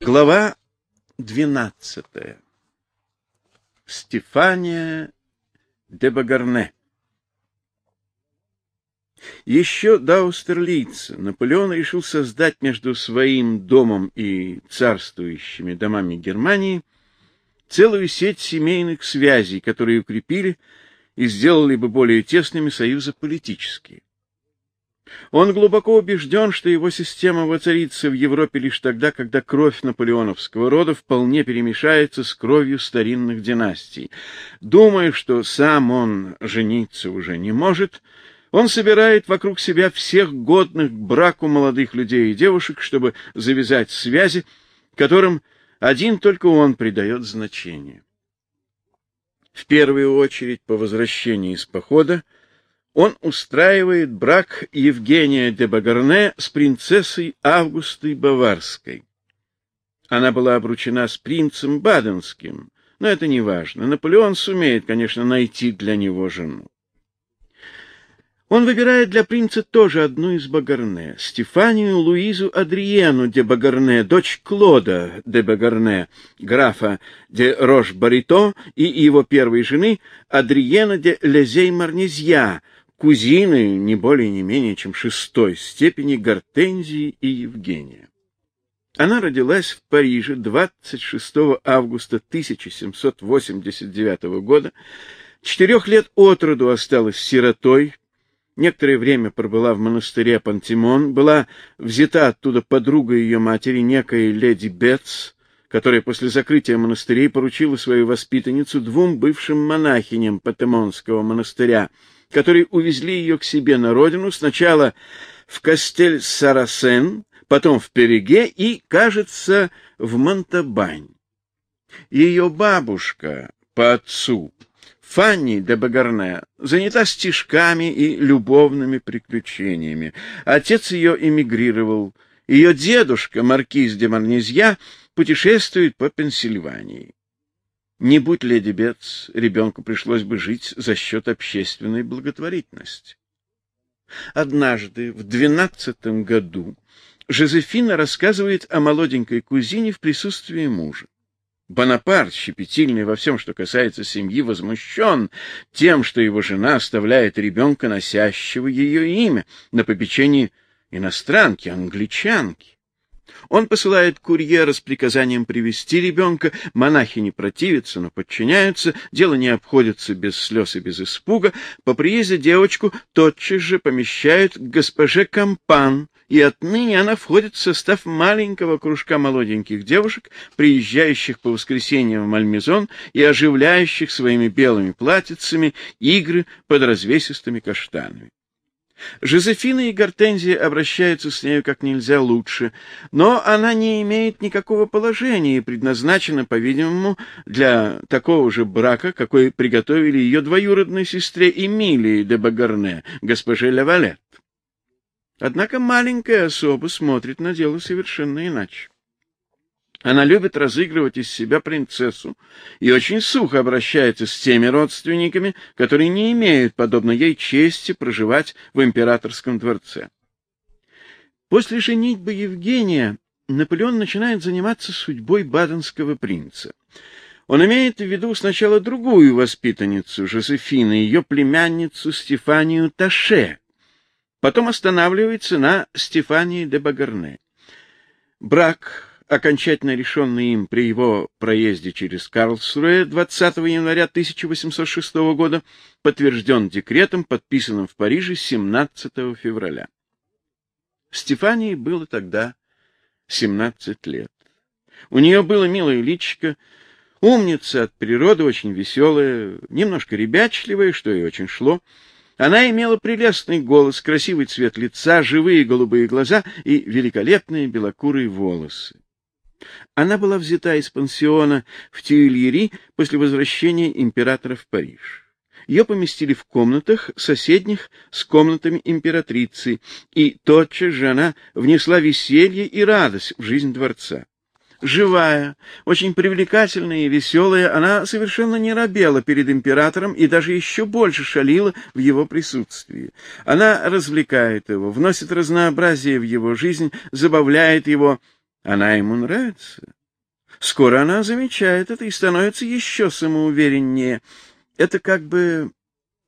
Глава двенадцатая. Стефания де Багарне. Еще до Аустерлица Наполеон решил создать между своим домом и царствующими домами Германии целую сеть семейных связей, которые укрепили и сделали бы более тесными союзы политические. Он глубоко убежден, что его система воцарится в Европе лишь тогда, когда кровь наполеоновского рода вполне перемешается с кровью старинных династий. Думая, что сам он жениться уже не может, он собирает вокруг себя всех годных к браку молодых людей и девушек, чтобы завязать связи, которым один только он придает значение. В первую очередь по возвращении из похода он устраивает брак Евгения де Багарне с принцессой Августой Баварской. Она была обручена с принцем Баденским, но это не важно. Наполеон сумеет, конечно, найти для него жену. Он выбирает для принца тоже одну из Багарне, Стефанию Луизу Адриену де Багарне, дочь Клода де Багарне, графа де Рош-Барито и его первой жены Адриена де Лезей-Марнезья, кузины не более не менее чем шестой степени Гортензии и Евгения. Она родилась в Париже 26 августа 1789 года, четырех лет от роду осталась сиротой, некоторое время пробыла в монастыре Пантимон, была взята оттуда подругой ее матери, некой леди Бетс, которая после закрытия монастырей поручила свою воспитанницу двум бывшим монахиням Патемонского монастыря — которые увезли ее к себе на родину сначала в Кастель-Сарасен, потом в Переге и, кажется, в Монтабань. Ее бабушка по отцу, Фанни де Багарне, занята стишками и любовными приключениями. Отец ее эмигрировал. Ее дедушка, маркиз де Марнезья, путешествует по Пенсильвании. Не будь леди Бетс, ребенку пришлось бы жить за счет общественной благотворительности. Однажды, в двенадцатом году, Жозефина рассказывает о молоденькой кузине в присутствии мужа. Бонапарт, щепетильный во всем, что касается семьи, возмущен тем, что его жена оставляет ребенка, носящего ее имя, на попечении иностранки, англичанки. Он посылает курьера с приказанием привести ребенка, монахи не противятся, но подчиняются, дело не обходится без слез и без испуга. По приезде девочку тотчас же помещают к госпоже Кампан, и отныне она входит в состав маленького кружка молоденьких девушек, приезжающих по воскресеньям в Мальмезон и оживляющих своими белыми платьицами игры под развесистыми каштанами. Жозефина и Гортензия обращаются с нею как нельзя лучше, но она не имеет никакого положения и предназначена, по-видимому, для такого же брака, какой приготовили ее двоюродной сестре Эмилии де Багарне, госпоже Лавалет. Однако маленькая особа смотрит на дело совершенно иначе. Она любит разыгрывать из себя принцессу и очень сухо обращается с теми родственниками, которые не имеют, подобно ей, чести проживать в императорском дворце. После женитьбы Евгения Наполеон начинает заниматься судьбой баденского принца. Он имеет в виду сначала другую воспитанницу Жозефины, ее племянницу Стефанию Таше, потом останавливается на Стефании де Багарне. Брак окончательно решенный им при его проезде через Карлсруэ 20 января 1806 года, подтвержден декретом, подписанным в Париже 17 февраля. Стефании было тогда 17 лет. У нее было милое личико, умница от природы, очень веселая, немножко ребячливая, что ей очень шло. Она имела прелестный голос, красивый цвет лица, живые голубые глаза и великолепные белокурые волосы. Она была взята из пансиона в Тюильри после возвращения императора в Париж. Ее поместили в комнатах, соседних с комнатами императрицы, и тотчас же она внесла веселье и радость в жизнь дворца. Живая, очень привлекательная и веселая, она совершенно не робела перед императором и даже еще больше шалила в его присутствии. Она развлекает его, вносит разнообразие в его жизнь, забавляет его, Она ему нравится. Скоро она замечает это и становится еще самоувереннее. Это как бы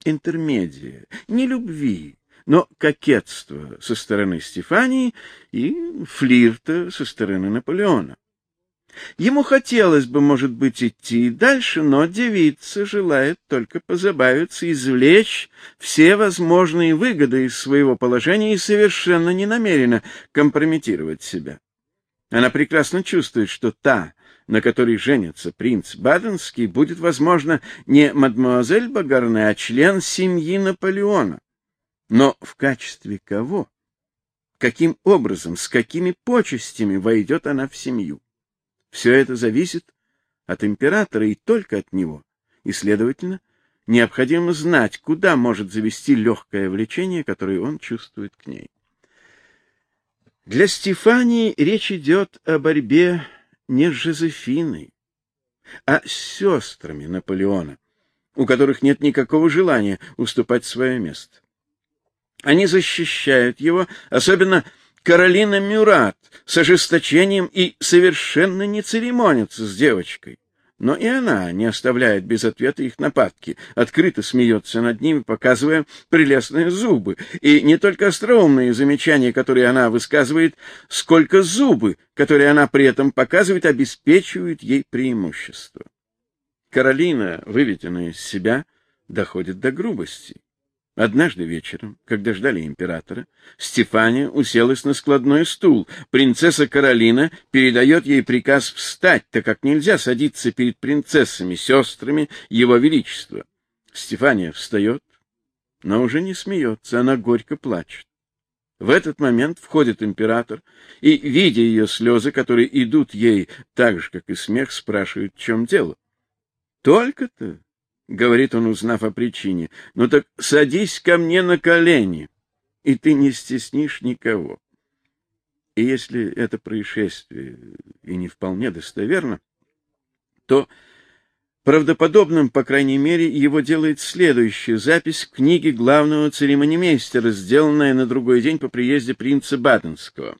интермедия, не любви, но кокетство со стороны Стефании и флирта со стороны Наполеона. Ему хотелось бы, может быть, идти дальше, но девица желает только позабавиться, извлечь все возможные выгоды из своего положения и совершенно не намерена компрометировать себя. Она прекрасно чувствует, что та, на которой женится принц Баденский, будет, возможно, не мадемуазель Багарне, а член семьи Наполеона. Но в качестве кого? Каким образом, с какими почестями войдет она в семью? Все это зависит от императора и только от него. И, следовательно, необходимо знать, куда может завести легкое влечение, которое он чувствует к ней. Для Стефании речь идет о борьбе не с Жозефиной, а с сестрами Наполеона, у которых нет никакого желания уступать свое место. Они защищают его, особенно Каролина Мюрат, с ожесточением и совершенно не церемонится с девочкой. Но и она не оставляет без ответа их нападки, открыто смеется над ними, показывая прелестные зубы. И не только остроумные замечания, которые она высказывает, сколько зубы, которые она при этом показывает, обеспечивают ей преимущество. Каролина, выведенная из себя, доходит до грубости. Однажды вечером, когда ждали императора, Стефания уселась на складной стул. Принцесса Каролина передает ей приказ встать, так как нельзя садиться перед принцессами, сестрами его величества. Стефания встает, но уже не смеется, она горько плачет. В этот момент входит император и, видя ее слезы, которые идут ей так же, как и смех, спрашивает, в чем дело. Только-то говорит он, узнав о причине. Ну так садись ко мне на колени, и ты не стеснишь никого. И если это происшествие и не вполне достоверно, то правдоподобным, по крайней мере, его делает следующая запись в книге главного церемонимейстера, сделанная на другой день по приезде принца Баденского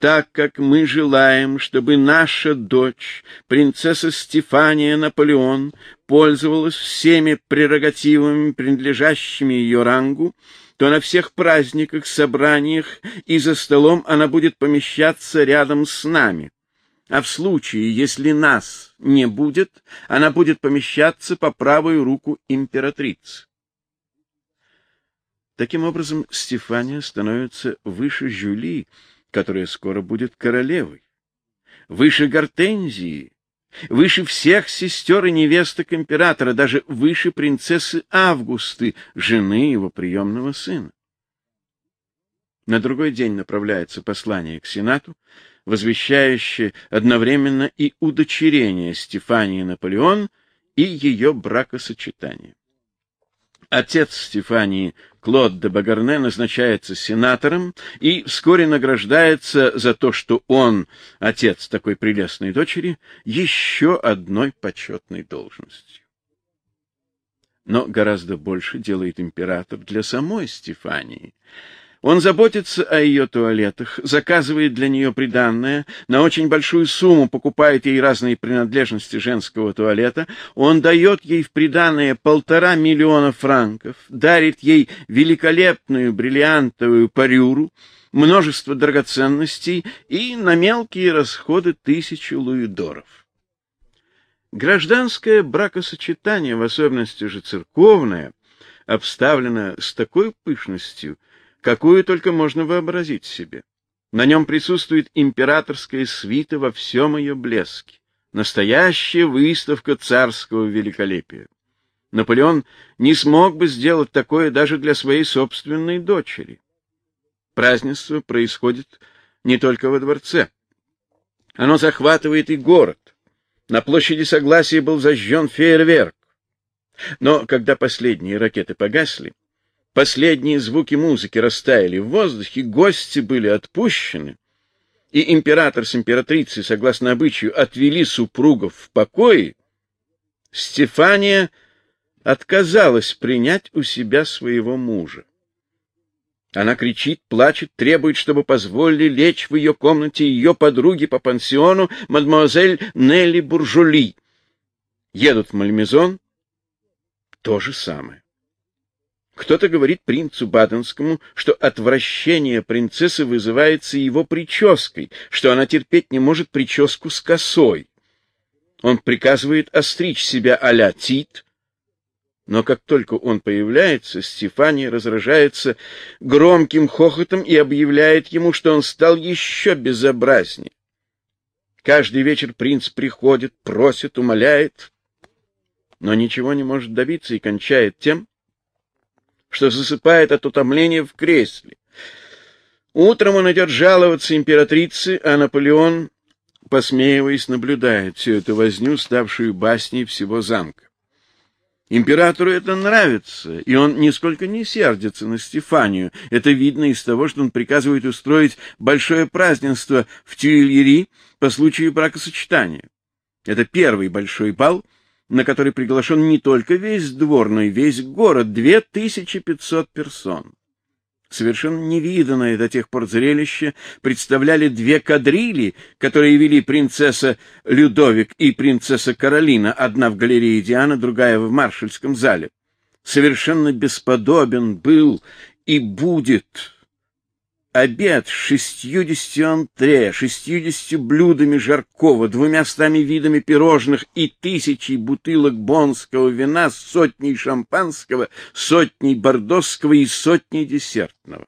так как мы желаем, чтобы наша дочь, принцесса Стефания Наполеон, пользовалась всеми прерогативами, принадлежащими ее рангу, то на всех праздниках, собраниях и за столом она будет помещаться рядом с нами. А в случае, если нас не будет, она будет помещаться по правую руку императрицы. Таким образом, Стефания становится выше Жюли, которая скоро будет королевой, выше Гортензии, выше всех сестер и невесток императора, даже выше принцессы Августы, жены его приемного сына. На другой день направляется послание к Сенату, возвещающее одновременно и удочерение Стефании Наполеон и ее бракосочетание. Отец Стефании Клод де Багарне назначается сенатором и вскоре награждается за то, что он, отец такой прелестной дочери, еще одной почетной должностью. Но гораздо больше делает император для самой Стефании. Он заботится о ее туалетах, заказывает для нее приданное, на очень большую сумму покупает ей разные принадлежности женского туалета, он дает ей в приданное полтора миллиона франков, дарит ей великолепную бриллиантовую парюру, множество драгоценностей и на мелкие расходы тысячу луидоров. Гражданское бракосочетание, в особенности же церковное, обставлено с такой пышностью, какую только можно вообразить себе. На нем присутствует императорская свита во всем ее блеске, настоящая выставка царского великолепия. Наполеон не смог бы сделать такое даже для своей собственной дочери. Празднество происходит не только во дворце. Оно захватывает и город. На площади Согласия был зажжен фейерверк. Но когда последние ракеты погасли, Последние звуки музыки растаяли в воздухе, гости были отпущены, и император с императрицей, согласно обычаю, отвели супругов в покое, Стефания отказалась принять у себя своего мужа. Она кричит, плачет, требует, чтобы позволили лечь в ее комнате ее подруги по пансиону, мадемуазель Нелли Буржули. Едут в Мальмезон. То же самое. Кто-то говорит принцу Баденскому, что отвращение принцессы вызывается его прической, что она терпеть не может прическу с косой. Он приказывает остричь себя а-ля Тит, но как только он появляется, Стефания разражается громким хохотом и объявляет ему, что он стал еще безобразнее. Каждый вечер принц приходит, просит, умоляет, но ничего не может добиться и кончает тем, что засыпает от утомления в кресле. Утром он идет жаловаться императрице, а Наполеон, посмеиваясь, наблюдает всю эту возню, ставшую басней всего замка. Императору это нравится, и он нисколько не сердится на Стефанию. Это видно из того, что он приказывает устроить большое празднество в Тюильери по случаю бракосочетания. Это первый большой бал, на который приглашен не только весь двор, но и весь город, 2500 персон. Совершенно невиданное до тех пор зрелище представляли две кадрили, которые вели принцесса Людовик и принцесса Каролина, одна в галерее Диана, другая в маршальском зале. Совершенно бесподобен был и будет обед с шестьюдесятью антре, шестьюдесятью блюдами жаркого, двумя стами видами пирожных и тысячей бутылок бонского вина, сотней шампанского, сотней бордосского и сотней десертного.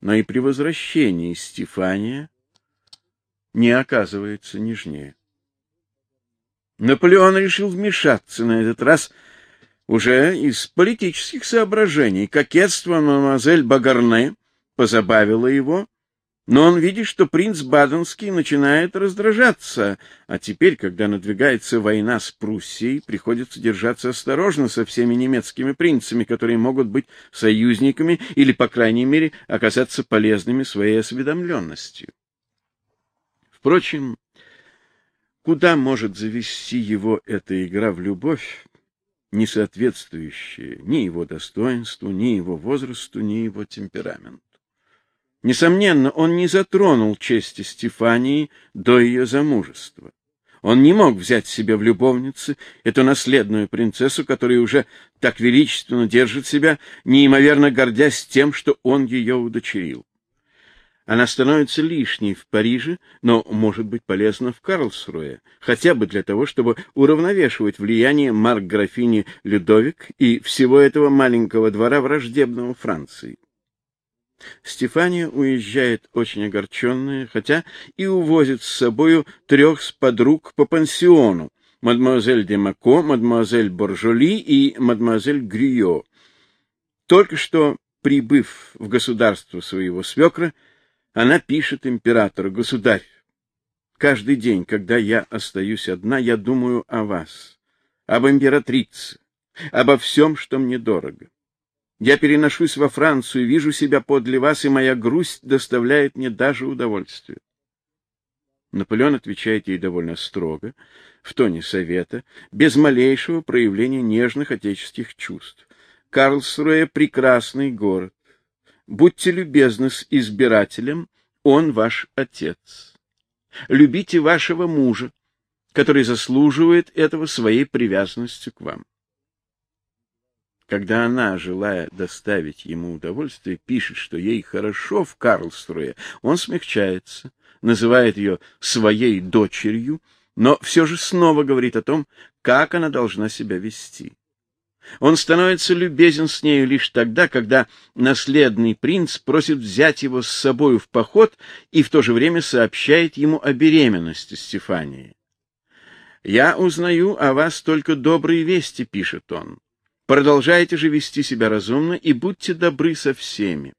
Но и при возвращении Стефания не оказывается нежнее. Наполеон решил вмешаться на этот раз уже из политических соображений. Кокетство мадемуазель Багарне позабавило его, но он видит, что принц Баденский начинает раздражаться, а теперь, когда надвигается война с Пруссией, приходится держаться осторожно со всеми немецкими принцами, которые могут быть союзниками или, по крайней мере, оказаться полезными своей осведомленностью. Впрочем, куда может завести его эта игра в любовь, не соответствующая ни его достоинству, ни его возрасту, ни его темпераменту? Несомненно, он не затронул чести Стефании до ее замужества. Он не мог взять себе в любовницы эту наследную принцессу, которая уже так величественно держит себя, неимоверно гордясь тем, что он ее удочерил. Она становится лишней в Париже, но может быть полезна в Карлсруэ, хотя бы для того, чтобы уравновешивать влияние марк-графини Людовик и всего этого маленького двора враждебного Франции. Стефания уезжает очень огорченная, хотя и увозит с собою трех подруг по пансиону: мадемуазель де Мако, мадемуазель Боржоли и мадемуазель Грио. Только что прибыв в государство своего свекра, она пишет императору: "Государь, каждый день, когда я остаюсь одна, я думаю о вас, об императрице, обо всем, что мне дорого. Я переношусь во Францию, вижу себя подле вас, и моя грусть доставляет мне даже удовольствие. Наполеон отвечает ей довольно строго, в тоне совета, без малейшего проявления нежных отеческих чувств. Карлсруэ — прекрасный город. Будьте любезны с избирателем, он ваш отец. Любите вашего мужа, который заслуживает этого своей привязанностью к вам. Когда она, желая доставить ему удовольствие, пишет, что ей хорошо в Карлструе, он смягчается, называет ее своей дочерью, но все же снова говорит о том, как она должна себя вести. Он становится любезен с нею лишь тогда, когда наследный принц просит взять его с собою в поход и в то же время сообщает ему о беременности Стефании. «Я узнаю о вас только добрые вести», — пишет он. Продолжайте же вести себя разумно и будьте добры со всеми.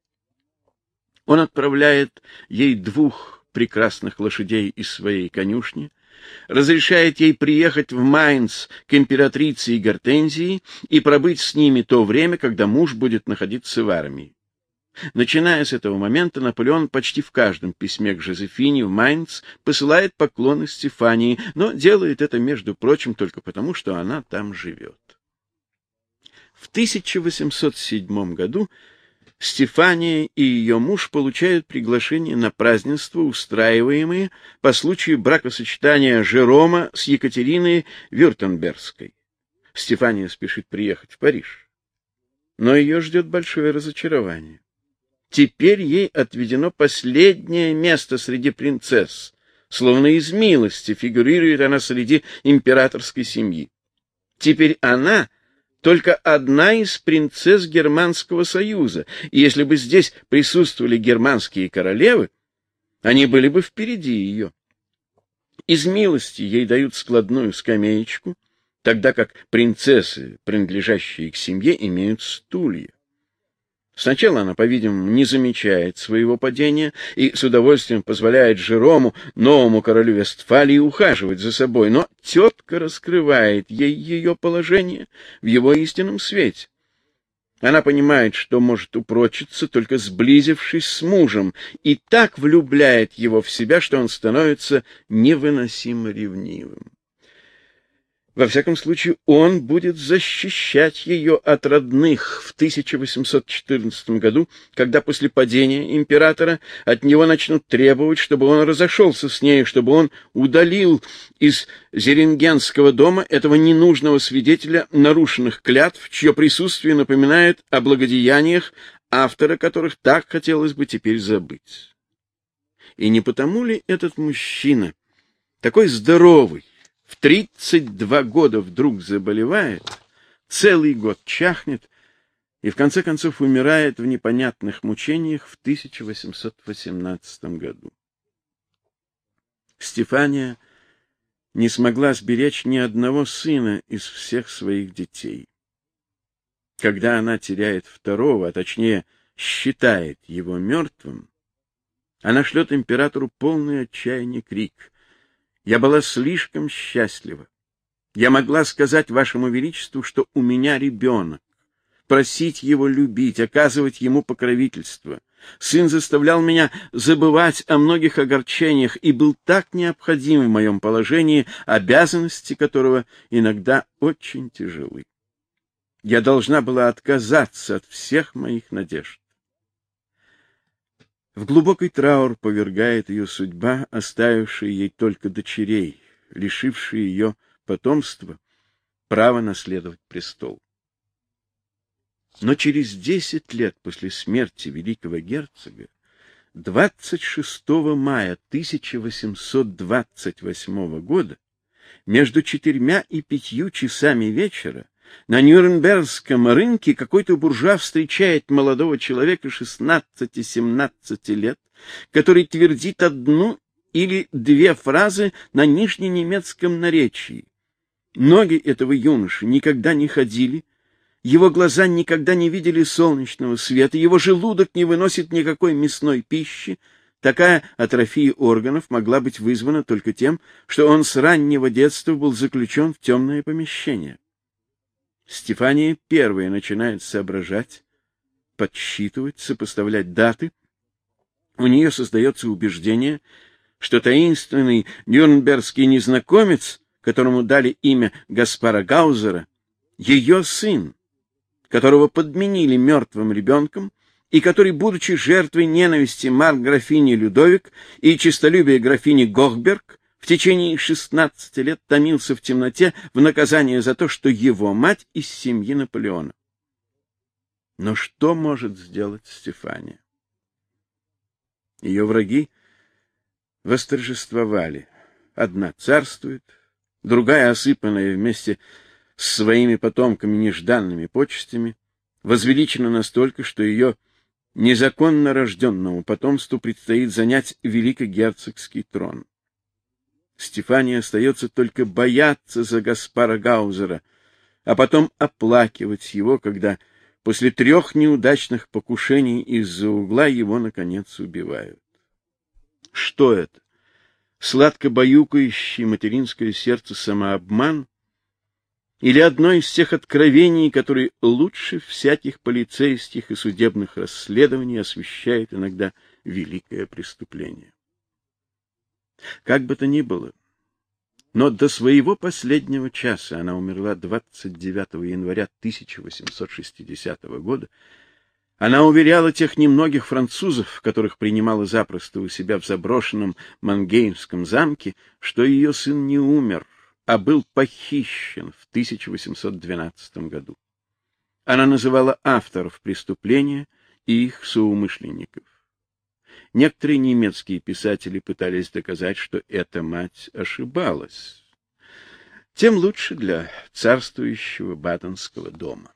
Он отправляет ей двух прекрасных лошадей из своей конюшни, разрешает ей приехать в Майнц к императрице и Гортензии и пробыть с ними то время, когда муж будет находиться в армии. Начиная с этого момента, Наполеон почти в каждом письме к Жозефине в Майнц посылает поклоны Стефании, но делает это, между прочим, только потому, что она там живет. В 1807 году Стефания и ее муж получают приглашение на празднества, устраиваемые по случаю бракосочетания Жерома с Екатериной Вюртембергской. Стефания спешит приехать в Париж. Но ее ждет большое разочарование. Теперь ей отведено последнее место среди принцесс. Словно из милости фигурирует она среди императорской семьи. Теперь она только одна из принцесс Германского союза, и если бы здесь присутствовали германские королевы, они были бы впереди ее. Из милости ей дают складную скамеечку, тогда как принцессы, принадлежащие к семье, имеют стулья. Сначала она, по-видимому, не замечает своего падения и с удовольствием позволяет Жерому, новому королю Вестфалии, ухаживать за собой, но тетка раскрывает ей ее положение в его истинном свете. Она понимает, что может упрочиться, только сблизившись с мужем, и так влюбляет его в себя, что он становится невыносимо ревнивым. Во всяком случае, он будет защищать ее от родных в 1814 году, когда после падения императора от него начнут требовать, чтобы он разошелся с ней, чтобы он удалил из Зеренгенского дома этого ненужного свидетеля нарушенных клятв, чье присутствие напоминает о благодеяниях, автора которых так хотелось бы теперь забыть. И не потому ли этот мужчина, такой здоровый, в 32 года вдруг заболевает, целый год чахнет и в конце концов умирает в непонятных мучениях в 1818 году. Стефания не смогла сберечь ни одного сына из всех своих детей. Когда она теряет второго, а точнее считает его мертвым, она шлет императору полный отчаяния крик: я была слишком счастлива. Я могла сказать вашему величеству, что у меня ребенок, просить его любить, оказывать ему покровительство. Сын заставлял меня забывать о многих огорчениях и был так необходим в моем положении, обязанности которого иногда очень тяжелы. Я должна была отказаться от всех моих надежд. В глубокий траур повергает ее судьба, оставившая ей только дочерей, лишившая ее потомства, права наследовать престол. Но через десять лет после смерти великого герцога, 26 мая 1828 года, между четырьмя и пятью часами вечера, на Нюрнбергском рынке какой-то буржуа встречает молодого человека 16-17 лет, который твердит одну или две фразы на нижненемецком наречии. Ноги этого юноши никогда не ходили, его глаза никогда не видели солнечного света, его желудок не выносит никакой мясной пищи. Такая атрофия органов могла быть вызвана только тем, что он с раннего детства был заключен в темное помещение. Стефания первая начинает соображать, подсчитывать, сопоставлять даты. У нее создается убеждение, что таинственный нюрнбергский незнакомец, которому дали имя Гаспара Гаузера, ее сын, которого подменили мертвым ребенком и который, будучи жертвой ненависти марк графини Людовик и честолюбия графини Гохберг, в течение 16 лет томился в темноте в наказание за то, что его мать из семьи Наполеона. Но что может сделать Стефания? Ее враги восторжествовали. Одна царствует, другая, осыпанная вместе с своими потомками нежданными почестями, возвеличена настолько, что ее незаконно рожденному потомству предстоит занять великогерцогский трон. Стефания остается только бояться за Гаспара Гаузера, а потом оплакивать его, когда после трех неудачных покушений из-за угла его наконец убивают. Что это? Сладко баюкающий материнское сердце самообман или одно из тех откровений, которые лучше всяких полицейских и судебных расследований освещает иногда великое преступление? Как бы то ни было, но до своего последнего часа она умерла 29 января 1860 года, Она уверяла тех немногих французов, которых принимала запросто у себя в заброшенном Мангеймском замке, что ее сын не умер, а был похищен в 1812 году. Она называла авторов преступления и их соумышленников. Некоторые немецкие писатели пытались доказать, что эта мать ошибалась. Тем лучше для царствующего Баттенского дома.